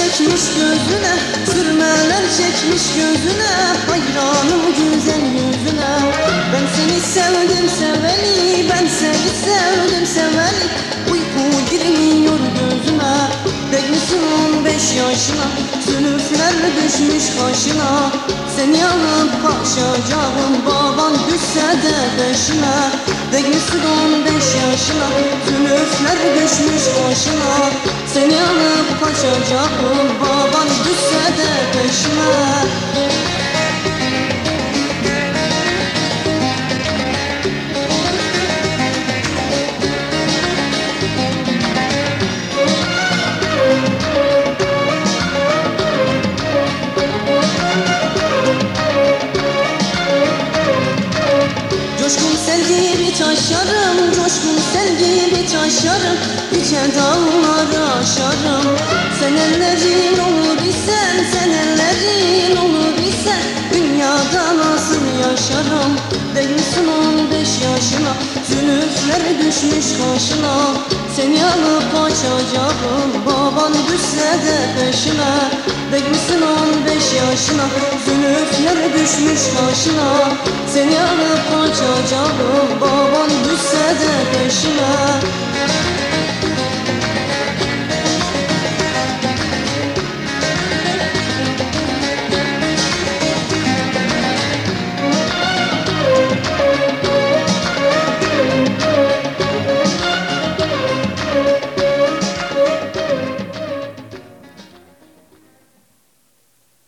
çekmiş gözüne Sürmeler çekmiş gözüne Hayranım güzel yüzüne. Ben seni sevdim seveni Ben seni sevdim seveni. Uyku girmiyor gözüme Beklisin beş yaşına. Sülüfler düşmüş başına Seni alıp kaçacağım. Baban düşse de peşine Beklisin beş yaşına. Sülüfler düşmüş başına Seni alıp kaçacağım Baban düşse de peşime. Coşkun sel gibi taşarım. Coşkun sel aşarım Sen ellerin olur isen Sen ellerin olur isen Dünyada nasıl yaşarım? Değilsin on beş yaşına. Zülüfler düşmüş kaşına. Seni alıp kaçacağım. Baban düşse de peşime. Değilsin on beş yaşına. Zülüfler düşmüş kaşına. Seni alıp kaçacağım. Baban düşse de peşime